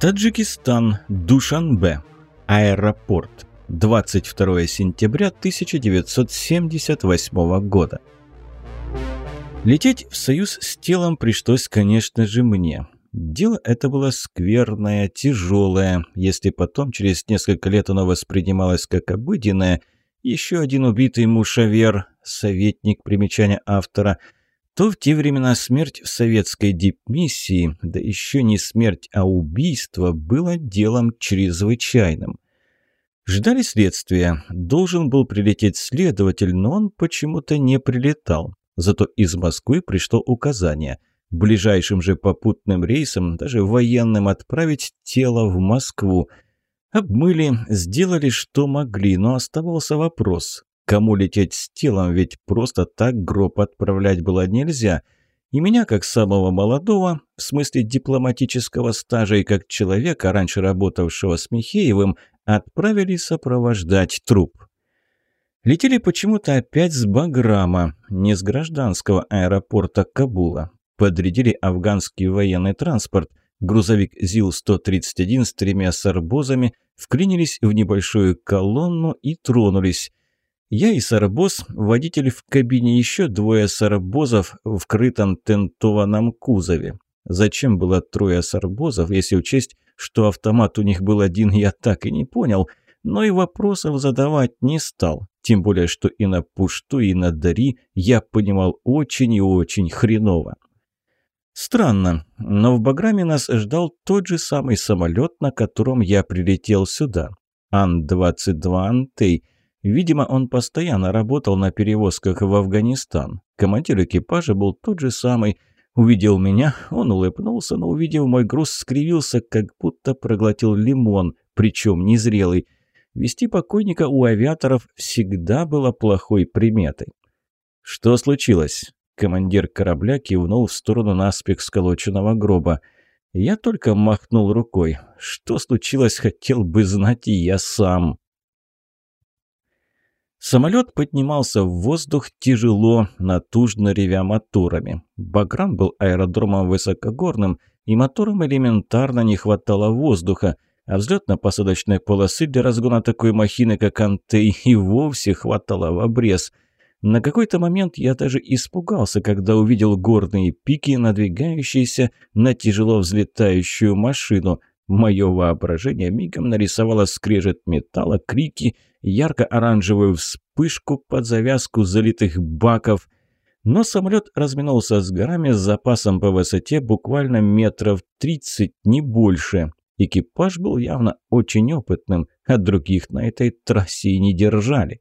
Таджикистан, Душанбе, аэропорт, 22 сентября 1978 года. Лететь в союз с телом пришлось, конечно же, мне. Дело это было скверное, тяжелое. Если потом, через несколько лет, оно воспринималось как обыденное, еще один убитый мушавер, советник примечания автора – то в те времена смерть в советской дипмиссии, да еще не смерть, а убийство, было делом чрезвычайным. Ждали следствия. Должен был прилететь следователь, но он почему-то не прилетал. Зато из Москвы пришло указание – ближайшим же попутным рейсом, даже военным, отправить тело в Москву. Обмыли, сделали, что могли, но оставался вопрос Кому лететь с телом, ведь просто так гроб отправлять было нельзя. И меня, как самого молодого, в смысле дипломатического стажа и как человека, раньше работавшего с Михеевым, отправили сопровождать труп. Летели почему-то опять с Баграма, не с гражданского аэропорта Кабула. Подрядили афганский военный транспорт. Грузовик ЗИЛ-131 с тремя сарбозами вклинились в небольшую колонну и тронулись. Я и Сарбоз, водитель в кабине, еще двое Сарбозов в крытом тентованном кузове. Зачем было трое Сарбозов, если учесть, что автомат у них был один, я так и не понял, но и вопросов задавать не стал. Тем более, что и на Пушту, и на Дари я понимал очень и очень хреново. Странно, но в Баграме нас ждал тот же самый самолет, на котором я прилетел сюда. Ан-22 «Антей», Видимо, он постоянно работал на перевозках в Афганистан. Командир экипажа был тот же самый. Увидел меня, он улыбнулся, но увидев мой груз, скривился, как будто проглотил лимон, причем незрелый. Вести покойника у авиаторов всегда было плохой приметой. «Что случилось?» Командир корабля кивнул в сторону наспех сколоченного гроба. Я только махнул рукой. Что случилось, хотел бы знать и я сам. Самолет поднимался в воздух тяжело, натужно ревя моторами. Баграм был аэродромом высокогорным, и моторам элементарно не хватало воздуха, а взлетно-посадочной полосы для разгона такой махины, как Антей, и вовсе хватало в обрез. На какой-то момент я даже испугался, когда увидел горные пики, надвигающиеся на тяжело взлетающую машину. Мое воображение мигом нарисовало скрежет металла, крики – ярко-оранжевую вспышку под завязку залитых баков. Но самолет разминулся с горами с запасом по высоте буквально метров 30, не больше. Экипаж был явно очень опытным, а других на этой трассе и не держали.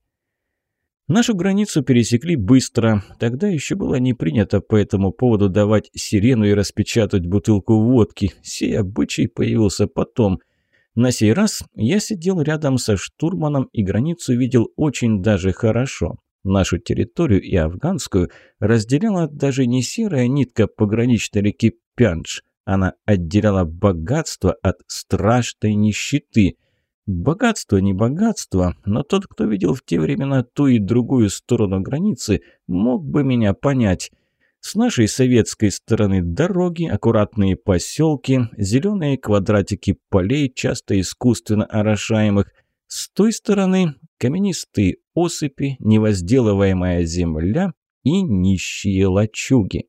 Нашу границу пересекли быстро. Тогда еще было не принято по этому поводу давать сирену и распечатать бутылку водки. Сей обычай появился потом. На сей раз я сидел рядом со штурманом и границу видел очень даже хорошо. Нашу территорию и афганскую разделяла даже не серая нитка пограничной реки Пянш. Она отделяла богатство от страшной нищеты. Богатство не богатство, но тот, кто видел в те времена ту и другую сторону границы, мог бы меня понять. С нашей советской стороны дороги, аккуратные поселки, зеленые квадратики полей, часто искусственно орошаемых. С той стороны каменистые осыпи, невозделываемая земля и нищие лачуги.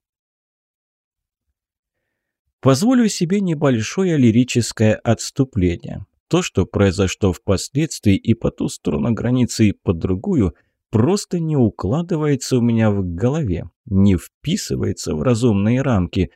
Позволю себе небольшое лирическое отступление. То, что произошло впоследствии и по ту сторону границы, и по другую – просто не укладывается у меня в голове, не вписывается в разумные рамки.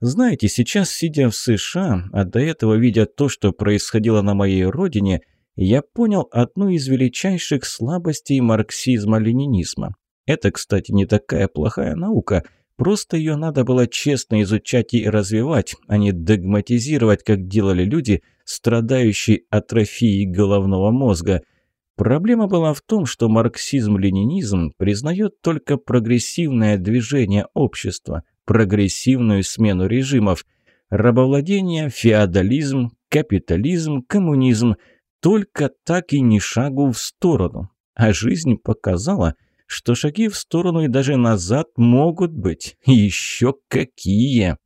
Знаете, сейчас, сидя в США, а до этого видя то, что происходило на моей родине, я понял одну из величайших слабостей марксизма-ленинизма. Это, кстати, не такая плохая наука, просто ее надо было честно изучать и развивать, а не догматизировать, как делали люди, страдающие атрофией головного мозга – Проблема была в том, что марксизм-ленинизм признает только прогрессивное движение общества, прогрессивную смену режимов, рабовладение, феодализм, капитализм, коммунизм, только так и ни шагу в сторону. А жизнь показала, что шаги в сторону и даже назад могут быть. Еще какие!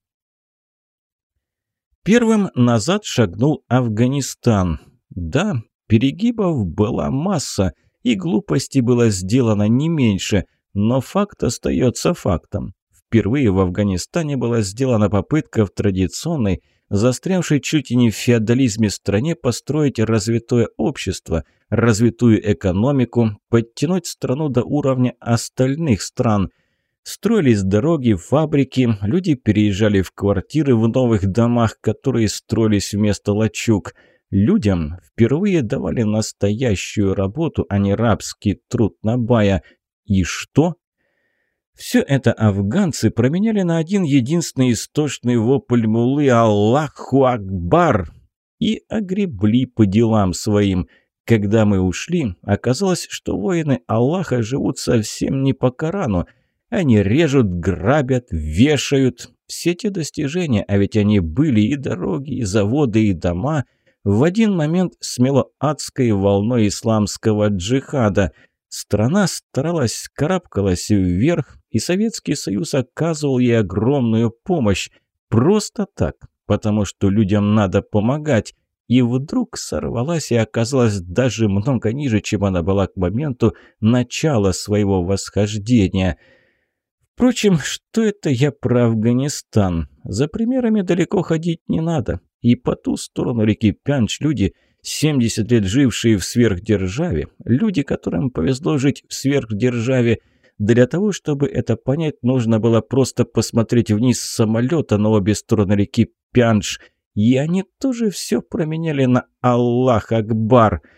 Первым назад шагнул Афганистан. Да, перегибов была масса, и глупости было сделано не меньше, но факт остается фактом. Впервые в Афганистане была сделана попытка в традиционной, застрявшей чуть и не в феодализме стране построить развитое общество, развитую экономику, подтянуть страну до уровня остальных стран – Строились дороги, фабрики, люди переезжали в квартиры в новых домах, которые строились вместо лачуг. Людям впервые давали настоящую работу, а не рабский труд на бая. И что? Все это афганцы променяли на один единственный истошный вопль мулы «Аллаху Акбар!» и огребли по делам своим. Когда мы ушли, оказалось, что воины Аллаха живут совсем не по Корану – они режут, грабят, вешают. Все те достижения, а ведь они были и дороги, и заводы, и дома, в один момент смело адской волной исламского джихада. Страна старалась, карабкалась вверх, и Советский Союз оказывал ей огромную помощь. Просто так, потому что людям надо помогать. И вдруг сорвалась и оказалась даже много ниже, чем она была к моменту начала своего восхождения – Впрочем, что это я про Афганистан? За примерами далеко ходить не надо. И по ту сторону реки Пянч люди, 70 лет жившие в сверхдержаве, люди, которым повезло жить в сверхдержаве, для того, чтобы это понять, нужно было просто посмотреть вниз с самолета на обе стороны реки Пянш. И они тоже все променяли на Аллах Акбар –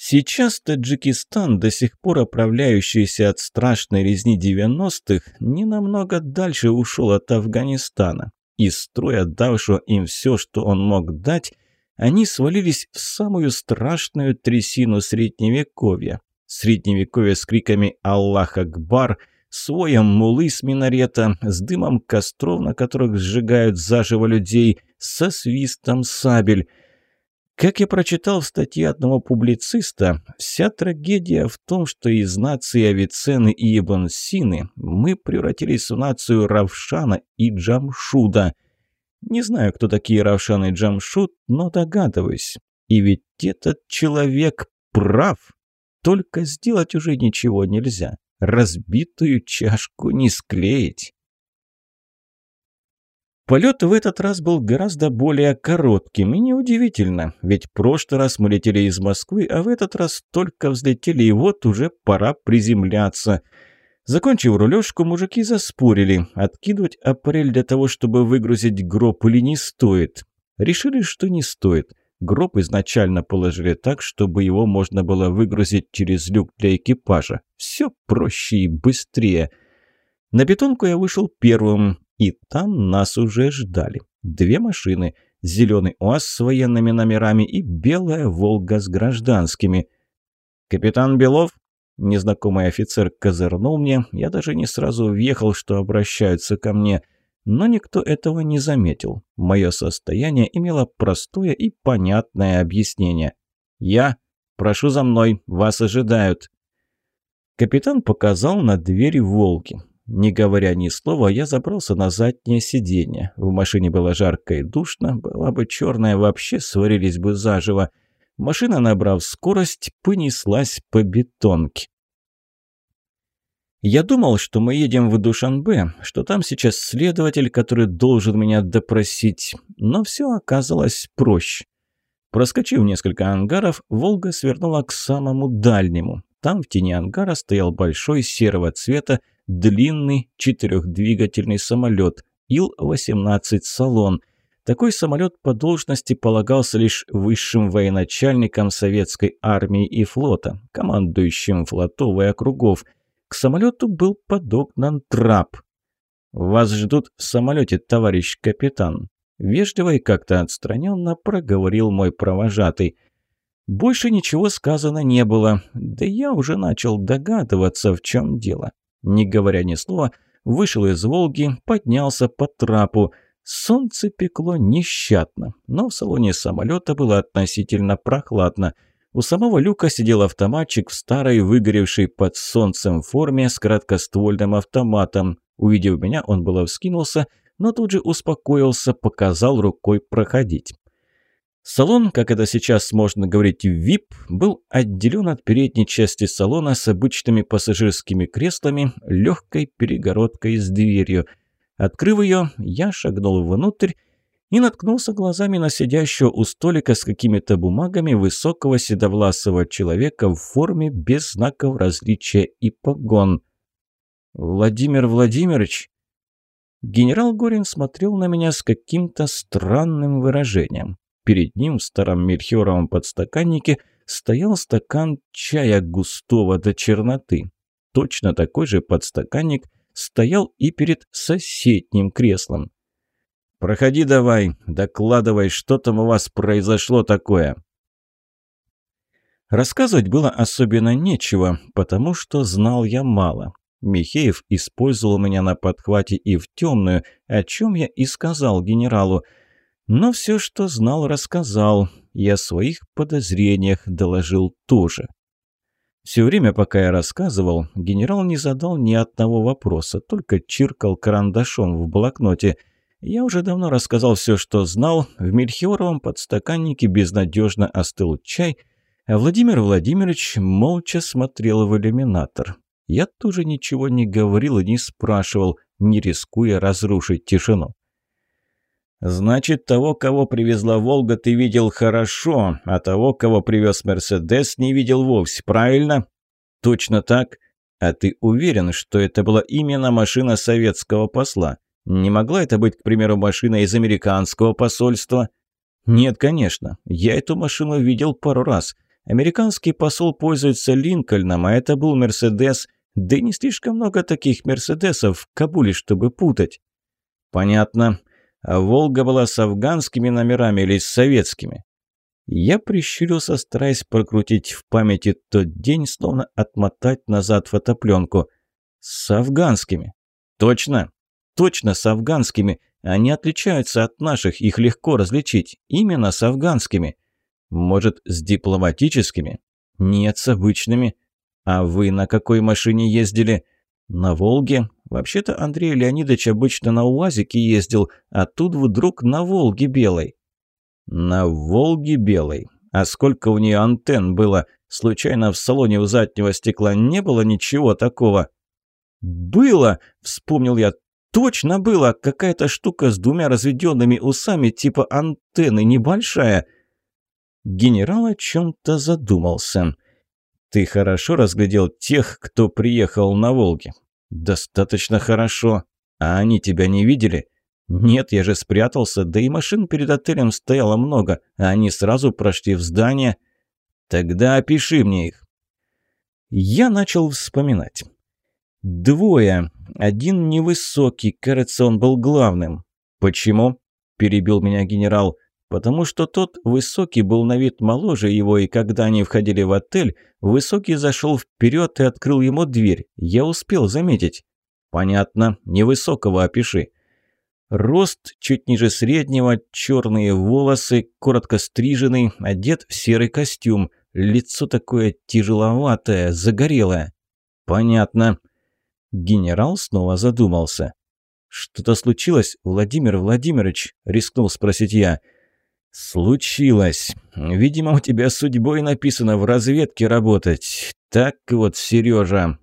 Сейчас Таджикистан, до сих пор оправляющийся от страшной резни 90-х, не намного дальше ушел от Афганистана. Из строя, давшего им все, что он мог дать, они свалились в самую страшную трясину Средневековья. Средневековье с криками «Аллах Акбар!», с воем мулы с минарета, с дымом костров, на которых сжигают заживо людей, со свистом сабель – как я прочитал в статье одного публициста, вся трагедия в том, что из нации Авиценны и Ибн Сины мы превратились в нацию Равшана и Джамшуда. Не знаю, кто такие Равшан и Джамшуд, но догадываюсь. И ведь этот человек прав. Только сделать уже ничего нельзя. Разбитую чашку не склеить. Полет в этот раз был гораздо более коротким, и неудивительно, ведь в прошлый раз мы летели из Москвы, а в этот раз только взлетели, и вот уже пора приземляться. Закончив рулежку, мужики заспорили, откидывать аппарель для того, чтобы выгрузить гроб или не стоит. Решили, что не стоит. Гроб изначально положили так, чтобы его можно было выгрузить через люк для экипажа. Все проще и быстрее. На бетонку я вышел первым, и там нас уже ждали. Две машины. Зеленый УАЗ с военными номерами и белая «Волга» с гражданскими. «Капитан Белов?» Незнакомый офицер козырнул мне. Я даже не сразу въехал, что обращаются ко мне. Но никто этого не заметил. Мое состояние имело простое и понятное объяснение. «Я? Прошу за мной. Вас ожидают». Капитан показал на дверь «Волги». Не говоря ни слова, я забрался на заднее сиденье. В машине было жарко и душно, была бы черная, вообще сварились бы заживо. Машина, набрав скорость, понеслась по бетонке. Я думал, что мы едем в Душанбе, что там сейчас следователь, который должен меня допросить, но все оказалось проще. Проскочив несколько ангаров, «Волга» свернула к самому дальнему. Там в тени ангара стоял большой серого цвета длинный четырехдвигательный самолет Ил-18 «Салон». Такой самолет по должности полагался лишь высшим военачальникам советской армии и флота, командующим флотов округов. К самолету был подогнан трап. «Вас ждут в самолете, товарищ капитан», – вежливо и как-то отстраненно проговорил мой провожатый. Больше ничего сказано не было, да я уже начал догадываться, в чем дело. Не говоря ни слова, вышел из «Волги», поднялся по трапу. Солнце пекло нещадно, но в салоне самолета было относительно прохладно. У самого люка сидел автоматчик в старой, выгоревшей под солнцем форме с краткоствольным автоматом. Увидев меня, он было вскинулся, но тут же успокоился, показал рукой проходить. Салон, как это сейчас можно говорить VIP, был отделен от передней части салона с обычными пассажирскими креслами, легкой перегородкой с дверью. Открыв ее, я шагнул внутрь и наткнулся глазами на сидящего у столика с какими-то бумагами высокого седовласого человека в форме без знаков различия и погон. «Владимир Владимирович?» Генерал Горин смотрел на меня с каким-то странным выражением. Перед ним в старом мельхиоровом подстаканнике стоял стакан чая густого до черноты. Точно такой же подстаканник стоял и перед соседним креслом. «Проходи давай, докладывай, что там у вас произошло такое?» Рассказывать было особенно нечего, потому что знал я мало. Михеев использовал меня на подхвате и в темную, о чем я и сказал генералу – но все, что знал, рассказал, и о своих подозрениях доложил тоже. Все время, пока я рассказывал, генерал не задал ни одного вопроса, только чиркал карандашом в блокноте. Я уже давно рассказал все, что знал. В Мельхиоровом подстаканнике безнадежно остыл чай, а Владимир Владимирович молча смотрел в иллюминатор. Я тоже ничего не говорил и не спрашивал, не рискуя разрушить тишину. «Значит, того, кого привезла «Волга», ты видел хорошо, а того, кого привез «Мерседес», не видел вовсе, правильно?» «Точно так. А ты уверен, что это была именно машина советского посла? Не могла это быть, к примеру, машина из американского посольства?» «Нет, конечно. Я эту машину видел пару раз. Американский посол пользуется Линкольном, а это был «Мерседес». Да и не слишком много таких «Мерседесов» в Кабуле, чтобы путать». «Понятно а «Волга» была с афганскими номерами или с советскими. Я прищурился, стараясь прокрутить в памяти тот день, словно отмотать назад фотопленку. С афганскими. Точно? Точно с афганскими. Они отличаются от наших, их легко различить. Именно с афганскими. Может, с дипломатическими? Нет, с обычными. А вы на какой машине ездили? На «Волге». Вообще-то Андрей Леонидович обычно на УАЗике ездил, а тут вдруг на «Волге» белой. На «Волге» белой? А сколько у нее антенн было? Случайно в салоне у заднего стекла не было ничего такого? «Было!» – вспомнил я. «Точно было! Какая-то штука с двумя разведенными усами, типа антенны, небольшая!» Генерал о чем-то задумался. «Ты хорошо разглядел тех, кто приехал на Волге?» «Достаточно хорошо. А они тебя не видели?» «Нет, я же спрятался, да и машин перед отелем стояло много, а они сразу прошли в здание». «Тогда опиши мне их». Я начал вспоминать. «Двое. Один невысокий, кажется, он был главным». «Почему?» – перебил меня генерал потому что тот высокий был на вид моложе его, и когда они входили в отель, высокий зашел вперед и открыл ему дверь. Я успел заметить. Понятно, невысокого опиши. Рост чуть ниже среднего, черные волосы, коротко стриженный, одет в серый костюм, лицо такое тяжеловатое, загорелое. Понятно. Генерал снова задумался. «Что-то случилось, Владимир Владимирович?» – рискнул спросить я – «Случилось. Видимо, у тебя судьбой написано в разведке работать. Так вот, Сережа».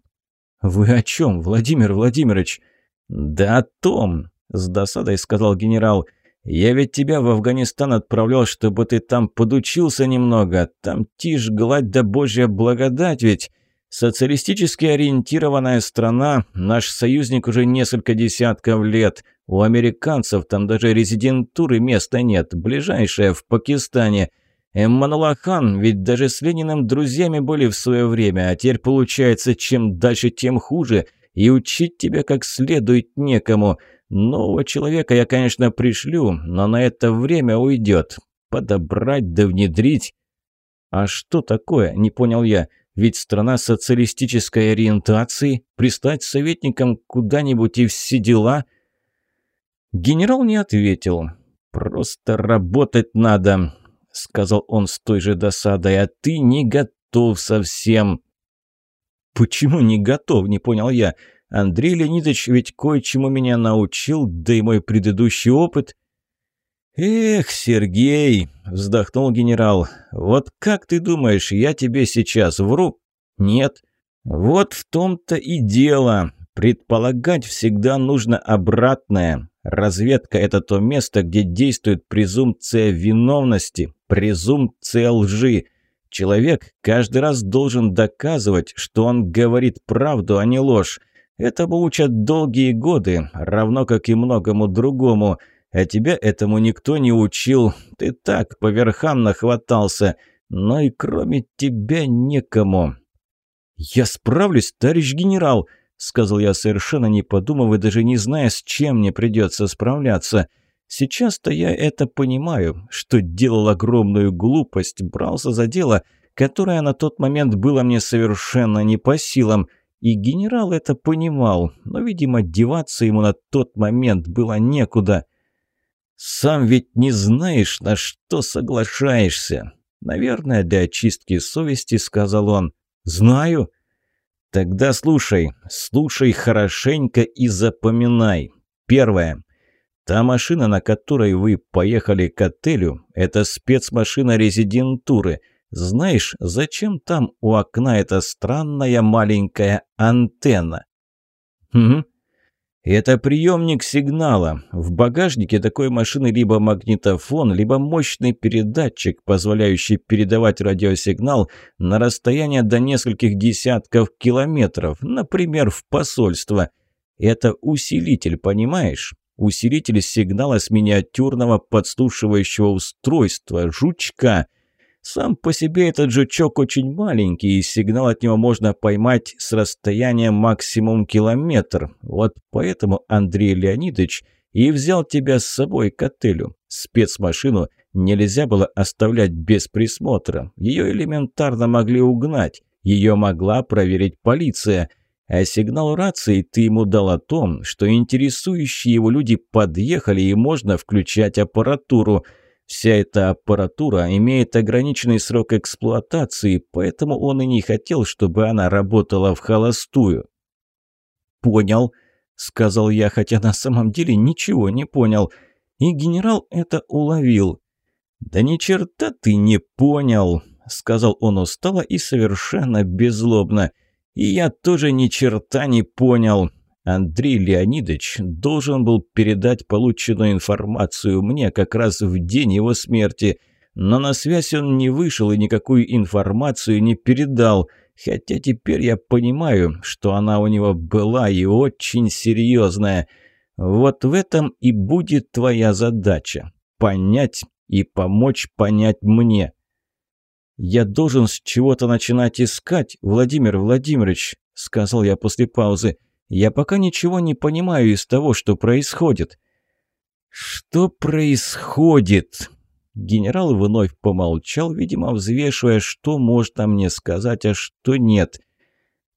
«Вы о чем, Владимир Владимирович?» «Да о том», — с досадой сказал генерал. «Я ведь тебя в Афганистан отправлял, чтобы ты там подучился немного. Там тишь, гладь да божья благодать ведь». Социалистически ориентированная страна, наш союзник уже несколько десятков лет. У американцев там даже резидентуры места нет, ближайшая в Пакистане. Эмманула ведь даже с Лениным друзьями были в свое время, а теперь получается, чем дальше, тем хуже, и учить тебя как следует некому. Нового человека я, конечно, пришлю, но на это время уйдет. Подобрать да внедрить. А что такое, не понял я. Ведь страна социалистической ориентации, пристать советникам куда-нибудь и все дела. Генерал не ответил. «Просто работать надо», — сказал он с той же досадой, «а ты не готов совсем». «Почему не готов?» – не понял я. Андрей Леонидович ведь кое-чему меня научил, да и мой предыдущий опыт. «Эх, Сергей!» – вздохнул генерал. «Вот как ты думаешь, я тебе сейчас вру?» «Нет». «Вот в том-то и дело. Предполагать всегда нужно обратное. Разведка – это то место, где действует презумпция виновности, презумпция лжи. Человек каждый раз должен доказывать, что он говорит правду, а не ложь. Этому учат долгие годы, равно как и многому другому. А тебя этому никто не учил. Ты так по верхам нахватался. Но и кроме тебя некому. «Я справлюсь, товарищ генерал», — сказал я совершенно не подумав и даже не зная, с чем мне придется справляться. Сейчас-то я это понимаю, что делал огромную глупость, брался за дело, которое на тот момент было мне совершенно не по силам. И генерал это понимал, но, видимо, деваться ему на тот момент было некуда. «Сам ведь не знаешь, на что соглашаешься». «Наверное, для очистки совести», — сказал он. «Знаю». «Тогда слушай, слушай хорошенько и запоминай. Первое. Та машина, на которой вы поехали к отелю, это спецмашина резидентуры. Знаешь, зачем там у окна эта странная маленькая антенна? Угу. Это приемник сигнала. В багажнике такой машины либо магнитофон, либо мощный передатчик, позволяющий передавать радиосигнал на расстояние до нескольких десятков километров, например, в посольство. Это усилитель, понимаешь? усилитель сигнала с миниатюрного подслушивающего устройства, жучка. Сам по себе этот жучок очень маленький, и сигнал от него можно поймать с расстояния максимум километр. Вот поэтому Андрей Леонидович и взял тебя с собой к отелю. Спецмашину нельзя было оставлять без присмотра. Ее элементарно могли угнать. Ее могла проверить полиция – а сигнал рации ты ему дал о том, что интересующие его люди подъехали и можно включать аппаратуру. Вся эта аппаратура имеет ограниченный срок эксплуатации, поэтому он и не хотел, чтобы она работала в холостую. «Понял», — сказал я, хотя на самом деле ничего не понял. И генерал это уловил. «Да ни черта ты не понял», — сказал он устало и совершенно беззлобно. — и я тоже ни черта не понял. Андрей Леонидович должен был передать полученную информацию мне как раз в день его смерти, но на связь он не вышел и никакую информацию не передал, хотя теперь я понимаю, что она у него была и очень серьезная. Вот в этом и будет твоя задача – понять и помочь понять мне. «Я должен с чего-то начинать искать, Владимир Владимирович», — сказал я после паузы. «Я пока ничего не понимаю из того, что происходит». «Что происходит?» Генерал вновь помолчал, видимо, взвешивая, что можно мне сказать, а что нет.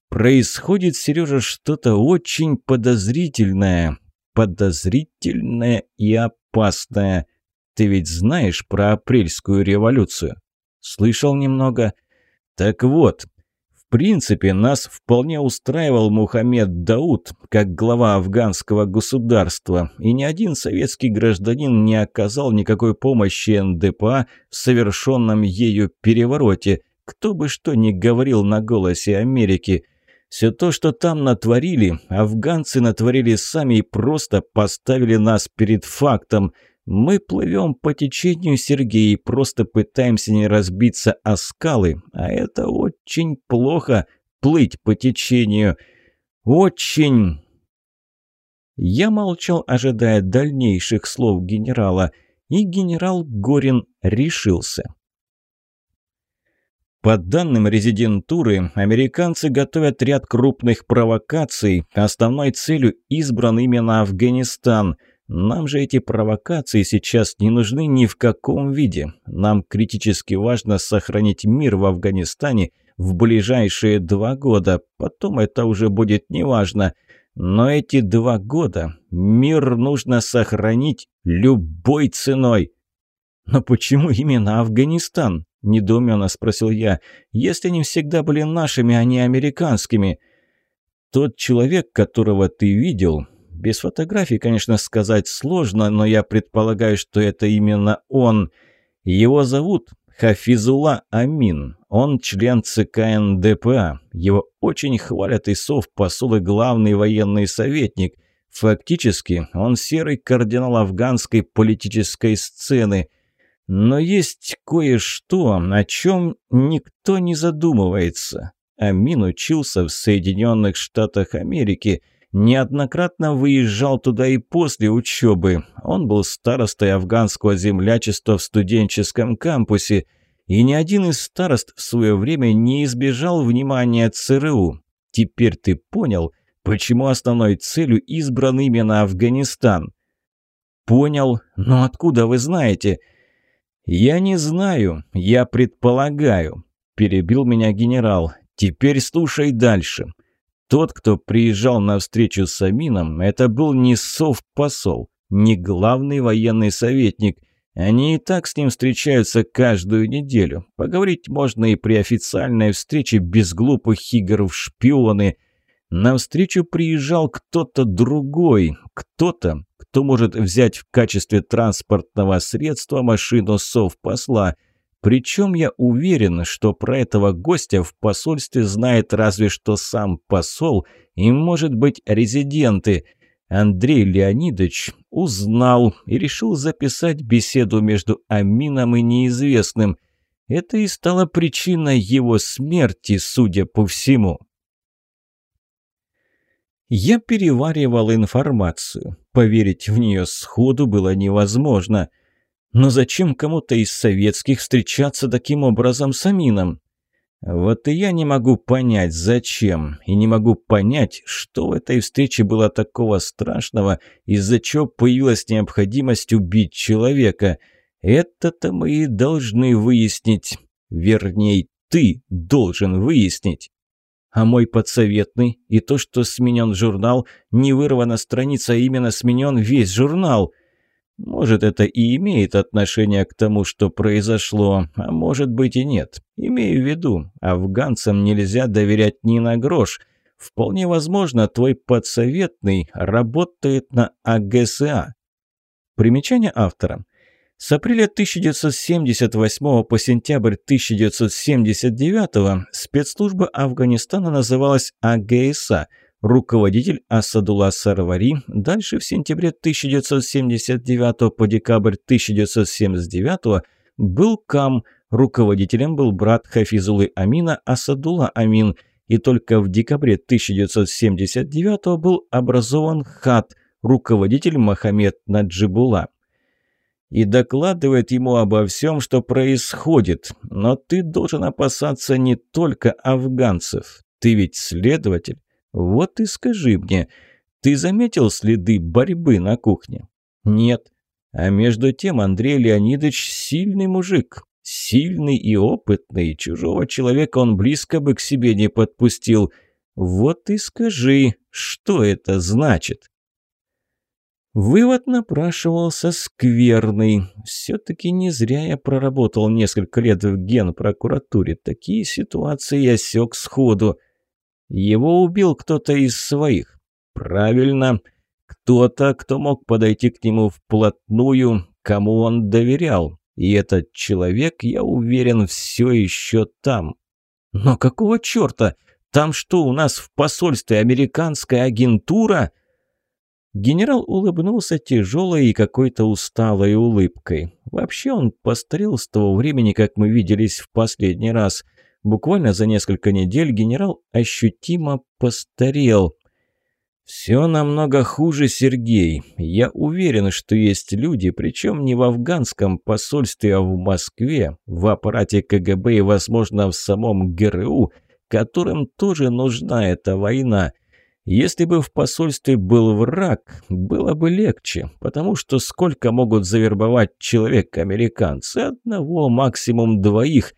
«Происходит, Сережа, что-то очень подозрительное. Подозрительное и опасное. Ты ведь знаешь про апрельскую революцию?» Слышал немного. Так вот, принципе, нас вполне устраивал Мухаммед Дауд как глава афганского государства, и ни один советский гражданин не оказал никакой помощи НДПА в совершенном ею перевороте, кто бы что ни говорил на «Голосе Америки». Все то, что там натворили, афганцы натворили сами и просто поставили нас перед фактом – мы плывем по течению, Сергей, и просто пытаемся не разбиться о скалы, а это очень плохо плыть по течению. Очень. Я молчал, ожидая дальнейших слов генерала, и генерал Горин решился. По данным резидентуры, американцы готовят ряд крупных провокаций. Основной целью избран именно Афганистан – нам же эти провокации сейчас не нужны ни в каком виде. Нам критически важно сохранить мир в Афганистане в ближайшие два года. Потом это уже будет неважно. Но эти два года мир нужно сохранить любой ценой. «Но почему именно Афганистан?» – недоуменно спросил я. «Если они всегда были нашими, а не американскими». Тот человек, которого ты видел, без фотографий, конечно, сказать сложно, но я предполагаю, что это именно он. Его зовут Хафизула Амин. Он член ЦК НДПА. Его очень хвалят и посол и главный военный советник. Фактически, он серый кардинал афганской политической сцены. Но есть кое-что, о чем никто не задумывается. Амин учился в Соединенных Штатах Америки, неоднократно выезжал туда и после учебы. Он был старостой афганского землячества в студенческом кампусе, и ни один из старост в свое время не избежал внимания ЦРУ. Теперь ты понял, почему основной целью избран именно Афганистан? Понял, но откуда вы знаете? Я не знаю, я предполагаю, перебил меня генерал. Теперь слушай дальше. Тот, кто приезжал на встречу с Амином, это был не совпосол, не главный военный советник. Они и так с ним встречаются каждую неделю. Поговорить можно и при официальной встрече без глупых игр в шпионы. На встречу приезжал кто-то другой, кто-то, кто может взять в качестве транспортного средства машину совпосла – причем я уверен, что про этого гостя в посольстве знает разве что сам посол и, может быть, резиденты. Андрей Леонидович узнал и решил записать беседу между Амином и неизвестным. Это и стало причиной его смерти, судя по всему. Я переваривал информацию. Поверить в нее сходу было невозможно. Но зачем кому-то из советских встречаться таким образом с Амином? Вот и я не могу понять, зачем, и не могу понять, что в этой встрече было такого страшного, из-за чего появилась необходимость убить человека. Это-то мы и должны выяснить. Вернее, ты должен выяснить. А мой подсоветный и то, что сменен журнал, не вырвана страница, а именно сменен весь журнал – может, это и имеет отношение к тому, что произошло, а может быть и нет. Имею в виду, афганцам нельзя доверять ни на грош. Вполне возможно, твой подсоветный работает на АГСА. Примечание автора. С апреля 1978 по сентябрь 1979 спецслужба Афганистана называлась АГСА – руководитель Асадула Сарвари, дальше в сентябре 1979 по декабрь 1979 был Кам, руководителем был брат Хафизулы Амина Асадула Амин, и только в декабре 1979 был образован ХАТ, руководитель Мохаммед Наджибула. И докладывает ему обо всем, что происходит. Но ты должен опасаться не только афганцев. Ты ведь следователь. Вот и скажи мне, ты заметил следы борьбы на кухне? Нет. А между тем Андрей Леонидович сильный мужик. Сильный и опытный. Чужого человека он близко бы к себе не подпустил. Вот и скажи, что это значит? Вывод напрашивался скверный. Все-таки не зря я проработал несколько лет в генпрокуратуре. Такие ситуации я сёк сходу. Его убил кто-то из своих. Правильно. Кто-то, кто мог подойти к нему вплотную, кому он доверял. И этот человек, я уверен, все еще там. Но какого черта? Там что, у нас в посольстве американская агентура? Генерал улыбнулся тяжелой и какой-то усталой улыбкой. Вообще он постарел с того времени, как мы виделись в последний раз – Буквально за несколько недель генерал ощутимо постарел. «Все намного хуже, Сергей. Я уверен, что есть люди, причем не в афганском посольстве, а в Москве, в аппарате КГБ и, возможно, в самом ГРУ, которым тоже нужна эта война». Если бы в посольстве был враг, было бы легче, потому что сколько могут завербовать человек американцы? Одного, максимум двоих –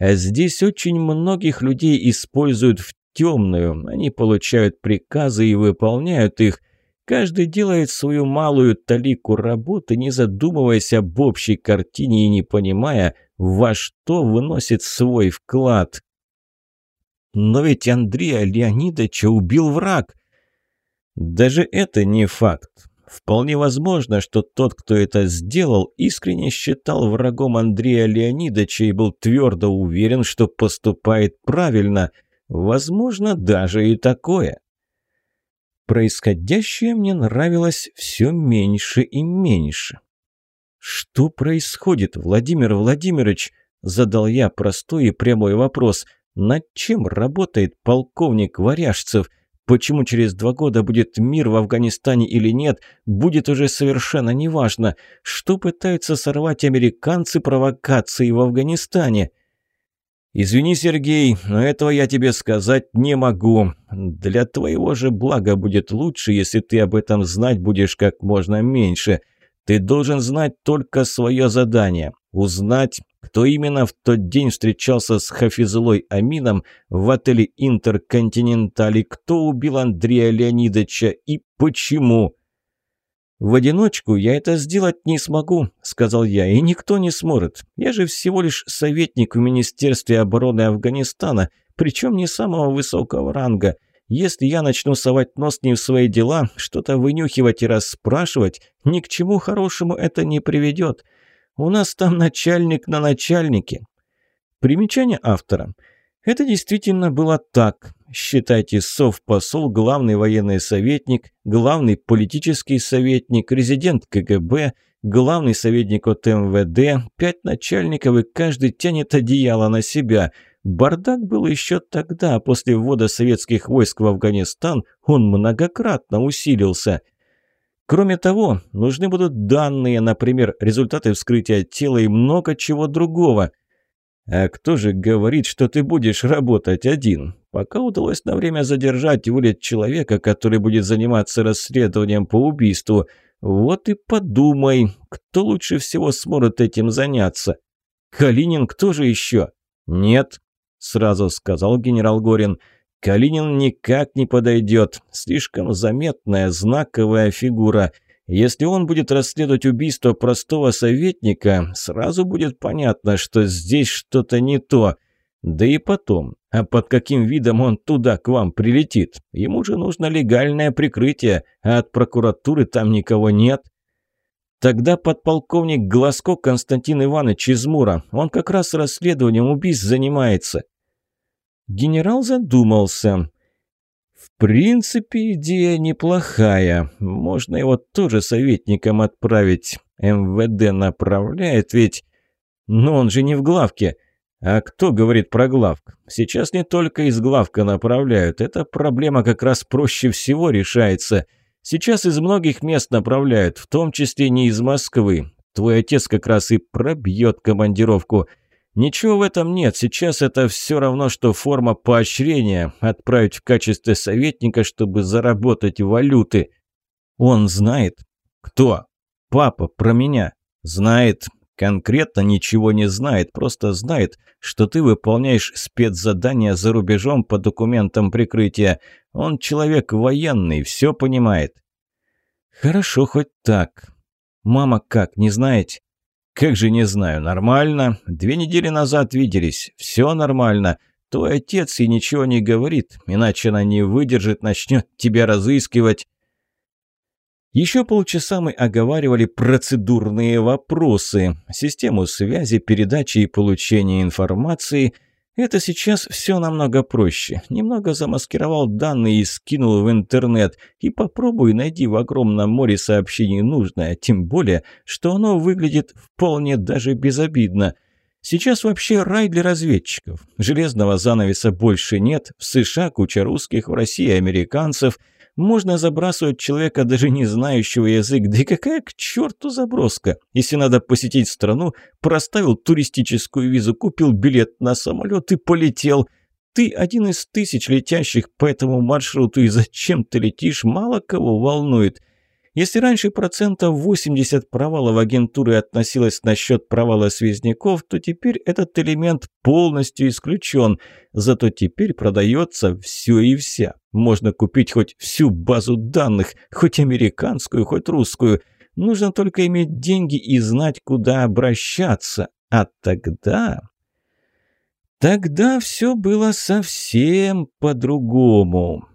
здесь очень многих людей используют в темную. Они получают приказы и выполняют их. Каждый делает свою малую талику работы, не задумываясь об общей картине и не понимая, во что вносит свой вклад. Но ведь Андрея Леонидовича убил враг. Даже это не факт. Вполне возможно, что тот, кто это сделал, искренне считал врагом Андрея Леонидовича и был твердо уверен, что поступает правильно. Возможно, даже и такое. Происходящее мне нравилось все меньше и меньше. «Что происходит, Владимир Владимирович?» – задал я простой и прямой вопрос. «Над чем работает полковник Варяжцев? Почему через два года будет мир в Афганистане или нет, будет уже совершенно неважно. Что пытаются сорвать американцы провокации в Афганистане?» «Извини, Сергей, но этого я тебе сказать не могу. Для твоего же блага будет лучше, если ты об этом знать будешь как можно меньше». Ты должен знать только свое задание. Узнать, кто именно в тот день встречался с Хафизлой Амином в отеле «Интерконтиненталь» и кто убил Андрея Леонидовича и почему. «В одиночку я это сделать не смогу», — сказал я, — «и никто не сможет. Я же всего лишь советник в Министерстве обороны Афганистана, причем не самого высокого ранга». Если я начну совать нос не в свои дела, что-то вынюхивать и расспрашивать, ни к чему хорошему это не приведет. У нас там начальник на начальнике. Примечание автора. Это действительно было так. Считайте, совпосол, главный военный советник, главный политический советник, резидент КГБ, главный советник от МВД, пять начальников, и каждый тянет одеяло на себя – Бардак был еще тогда, после ввода советских войск в Афганистан он многократно усилился. Кроме того, нужны будут данные, например, результаты вскрытия тела и много чего другого. А кто же говорит, что ты будешь работать один? Пока удалось на время задержать вылет человека, который будет заниматься расследованием по убийству. Вот и подумай, кто лучше всего сможет этим заняться. Калинин кто же еще? Нет, сразу сказал генерал Горин. Калинин никак не подойдет. Слишком заметная, знаковая фигура. Если он будет расследовать убийство простого советника, сразу будет понятно, что здесь что-то не то. Да и потом, а под каким видом он туда к вам прилетит? Ему же нужно легальное прикрытие, а от прокуратуры там никого нет. Тогда подполковник Глазко Константин Иванович из Мура, он как раз расследованием убийств занимается. Генерал задумался. В принципе, идея неплохая. Можно его тоже советником отправить. МВД направляет ведь... Но он же не в главке. А кто говорит про главк? Сейчас не только из главка направляют. Эта проблема как раз проще всего решается. Сейчас из многих мест направляют, в том числе не из Москвы. Твой отец как раз и пробьет командировку. Ничего в этом нет, сейчас это все равно, что форма поощрения, отправить в качестве советника, чтобы заработать валюты. Он знает. Кто? Папа, про меня. Знает. Конкретно ничего не знает, просто знает, что ты выполняешь спецзадания за рубежом по документам прикрытия. Он человек военный, все понимает. Хорошо, хоть так. Мама как, не знаете? «Как же не знаю, нормально. Две недели назад виделись. Все нормально. Твой отец и ничего не говорит, иначе она не выдержит, начнет тебя разыскивать». Еще полчаса мы оговаривали процедурные вопросы, систему связи, передачи и получения информации – это сейчас все намного проще. Немного замаскировал данные и скинул в интернет. И попробуй найди в огромном море сообщений нужное, тем более, что оно выглядит вполне даже безобидно. Сейчас вообще рай для разведчиков. Железного занавеса больше нет. В США куча русских, в России американцев – можно забрасывать человека, даже не знающего язык. Да и какая к черту заброска? Если надо посетить страну, проставил туристическую визу, купил билет на самолет и полетел. Ты один из тысяч летящих по этому маршруту, и зачем ты летишь, мало кого волнует. Если раньше процентов 80 провалов агентуры относилось на счет провала связняков, то теперь этот элемент полностью исключен. Зато теперь продается все и вся. Можно купить хоть всю базу данных, хоть американскую, хоть русскую. Нужно только иметь деньги и знать, куда обращаться. А тогда... Тогда все было совсем по-другому.